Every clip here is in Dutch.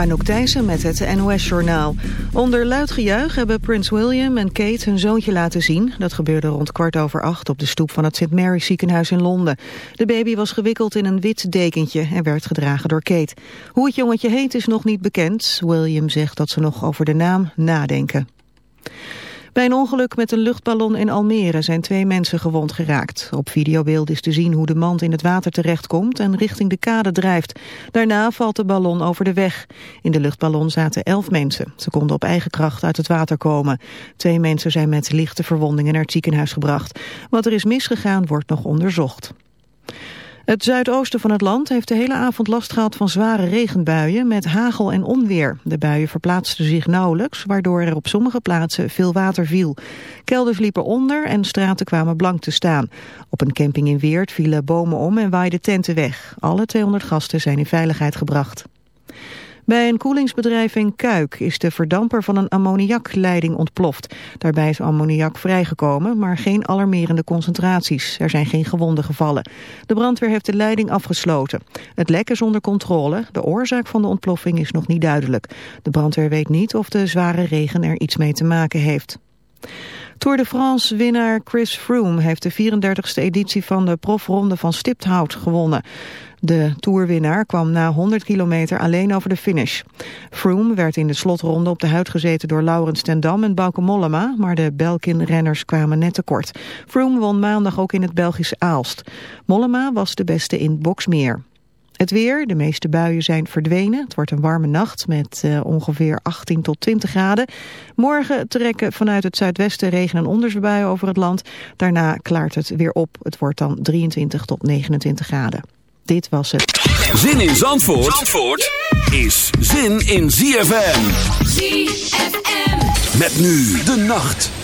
Anouk Thijssen met het NOS-journaal. Onder luid gejuich hebben Prins William en Kate hun zoontje laten zien. Dat gebeurde rond kwart over acht op de stoep van het St. Mary's ziekenhuis in Londen. De baby was gewikkeld in een wit dekentje en werd gedragen door Kate. Hoe het jongetje heet is nog niet bekend. William zegt dat ze nog over de naam nadenken. Bij een ongeluk met een luchtballon in Almere zijn twee mensen gewond geraakt. Op videobeeld is te zien hoe de mand in het water terechtkomt en richting de kade drijft. Daarna valt de ballon over de weg. In de luchtballon zaten elf mensen. Ze konden op eigen kracht uit het water komen. Twee mensen zijn met lichte verwondingen naar het ziekenhuis gebracht. Wat er is misgegaan wordt nog onderzocht. Het zuidoosten van het land heeft de hele avond last gehad van zware regenbuien met hagel en onweer. De buien verplaatsten zich nauwelijks, waardoor er op sommige plaatsen veel water viel. Kelders liepen onder en straten kwamen blank te staan. Op een camping in Weert vielen bomen om en waaiden tenten weg. Alle 200 gasten zijn in veiligheid gebracht. Bij een koelingsbedrijf in Kuik is de verdamper van een ammoniakleiding ontploft. Daarbij is ammoniak vrijgekomen, maar geen alarmerende concentraties. Er zijn geen gewonden gevallen. De brandweer heeft de leiding afgesloten. Het lek is onder controle. De oorzaak van de ontploffing is nog niet duidelijk. De brandweer weet niet of de zware regen er iets mee te maken heeft. Tour de France-winnaar Chris Froome heeft de 34e editie van de profronde van Stipthout gewonnen. De toerwinnaar kwam na 100 kilometer alleen over de finish. Froome werd in de slotronde op de huid gezeten door Laurens ten Dam en Bauke Mollema, maar de Belkin-renners kwamen net tekort. Froome won maandag ook in het Belgische Aalst. Mollema was de beste in Boksmeer. Het weer, de meeste buien zijn verdwenen. Het wordt een warme nacht met uh, ongeveer 18 tot 20 graden. Morgen trekken vanuit het zuidwesten regen- en ondersbuien over het land. Daarna klaart het weer op. Het wordt dan 23 tot 29 graden. Dit was het. Zin in Zandvoort, Zandvoort is zin in ZFM. ZFM. Met nu de nacht.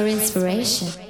for inspiration.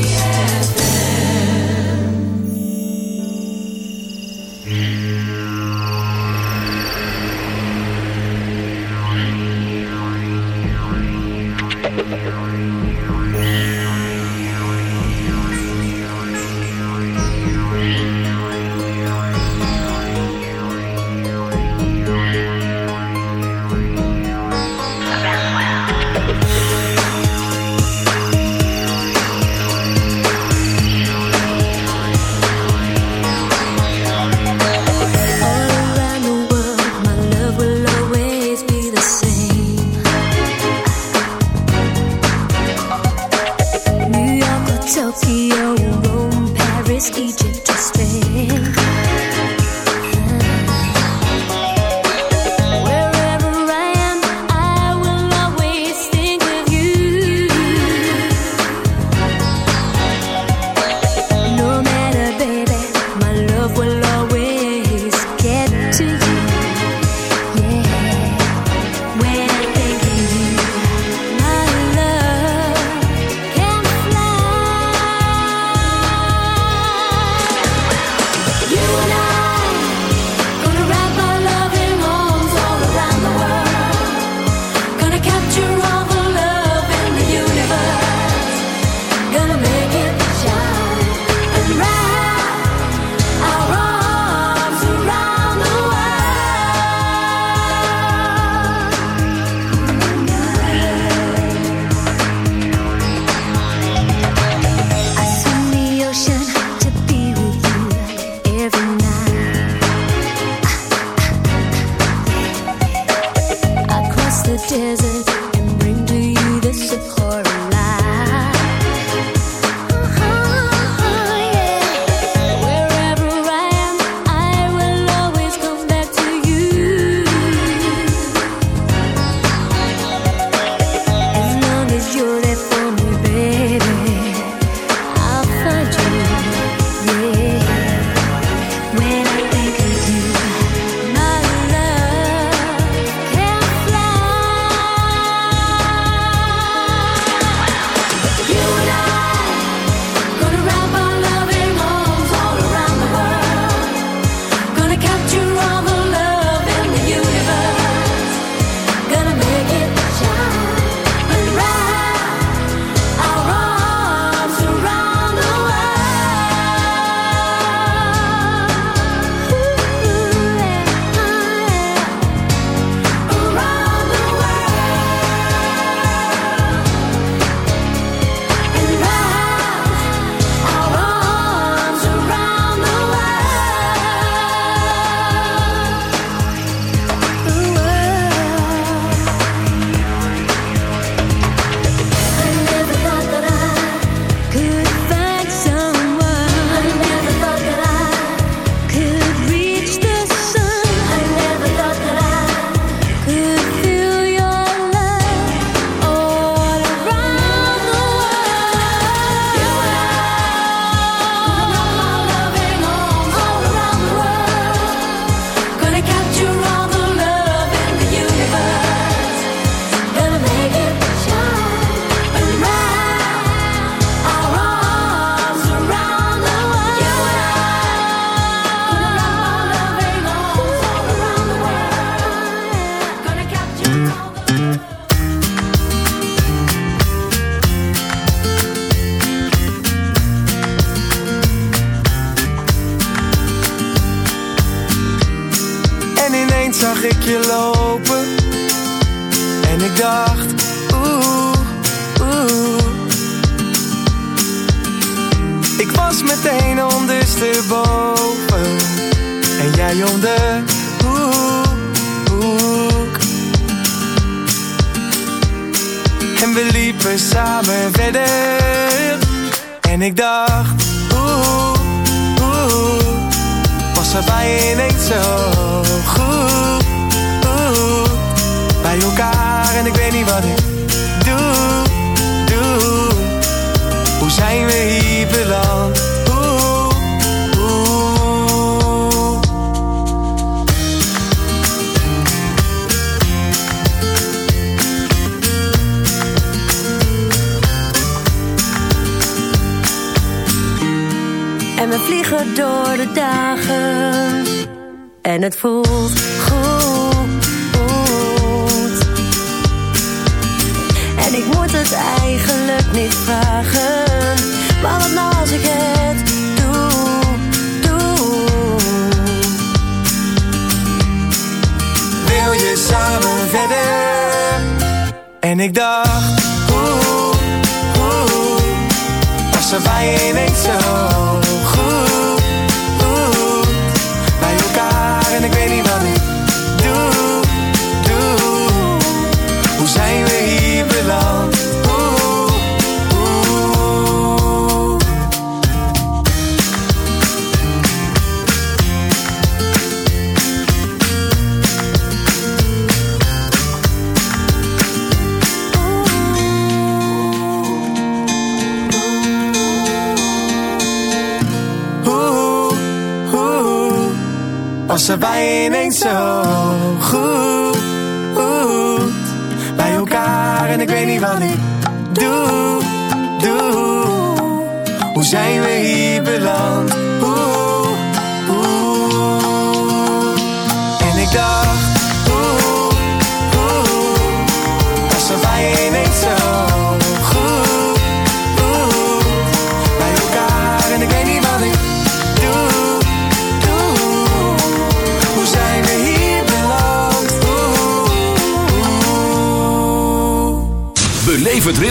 so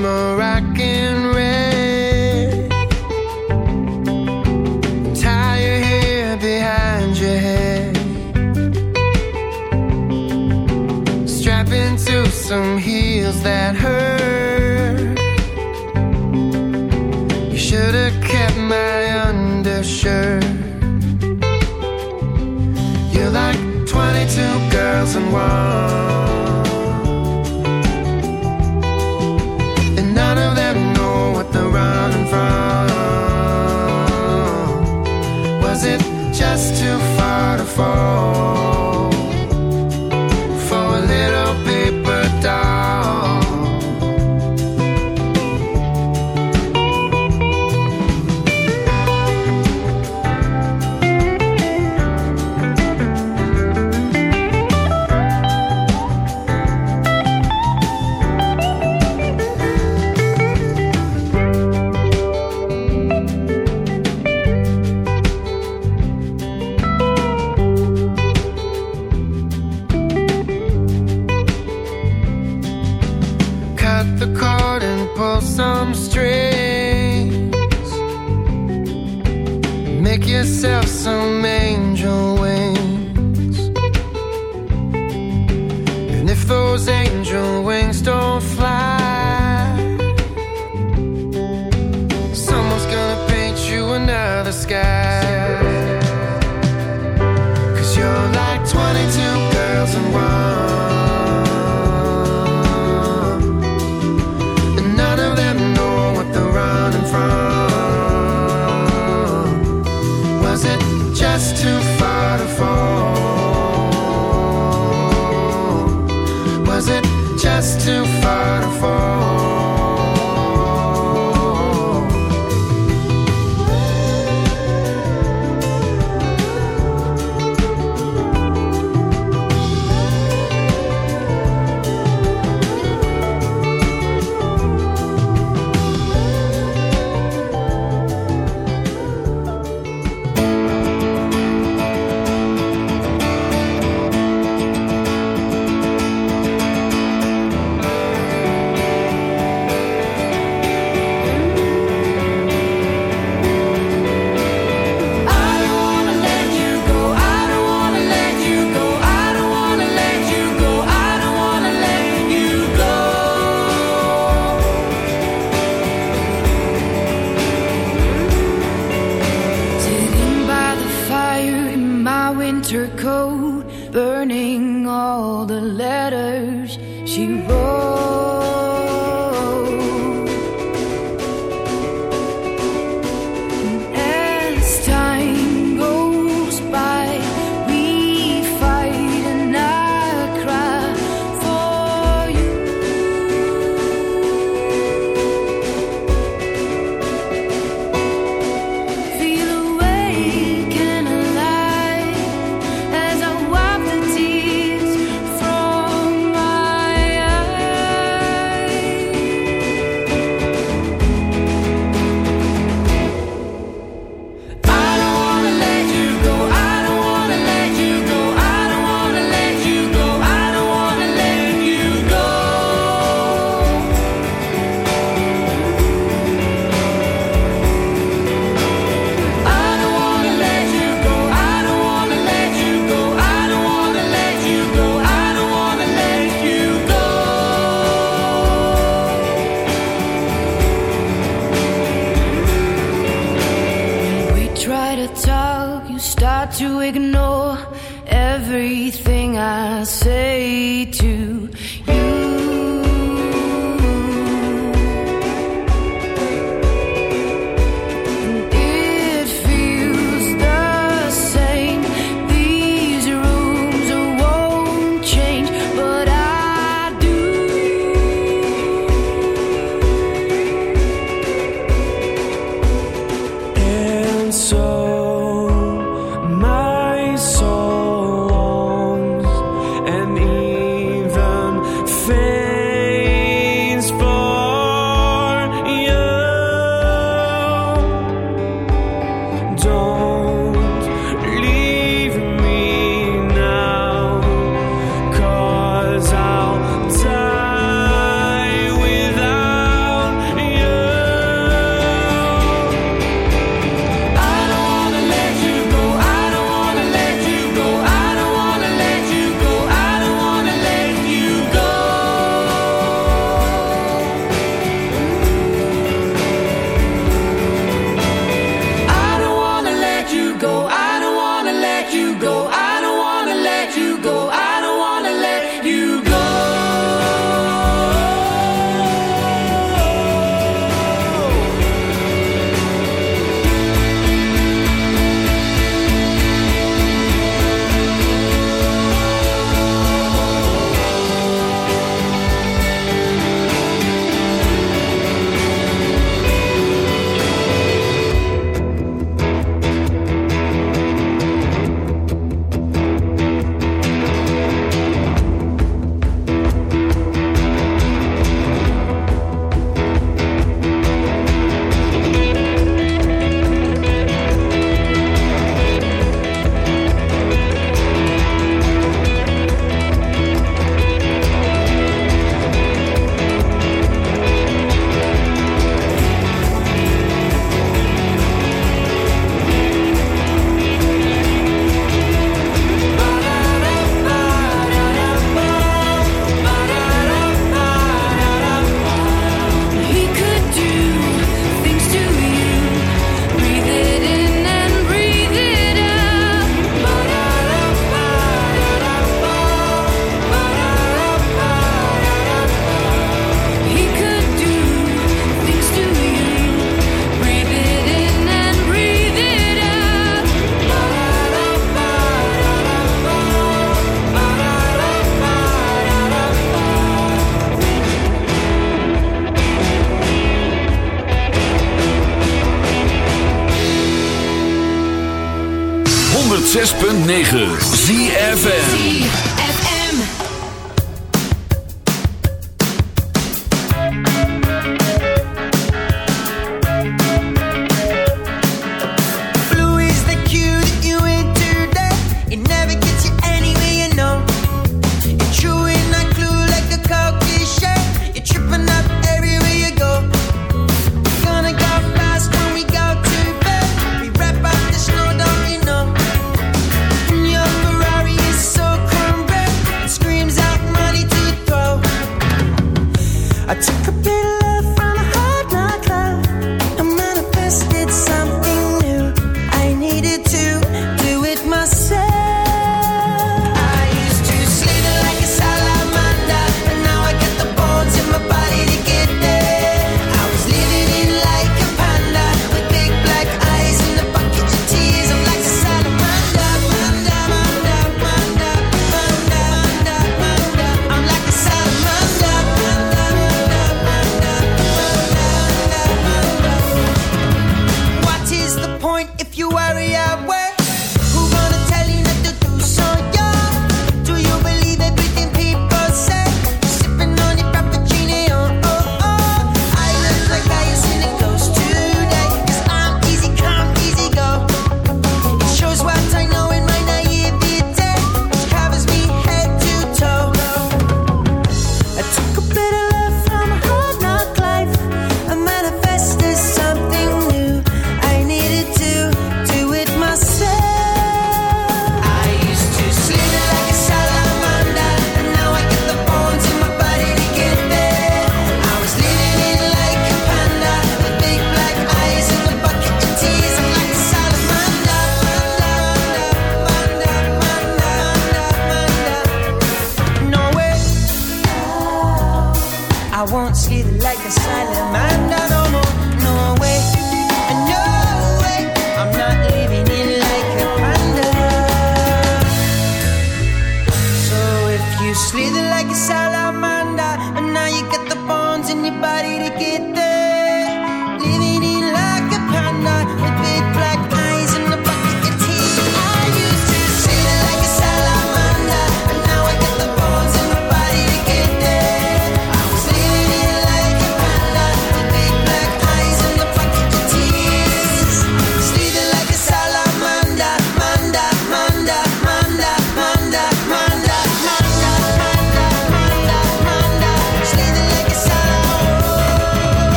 Mariah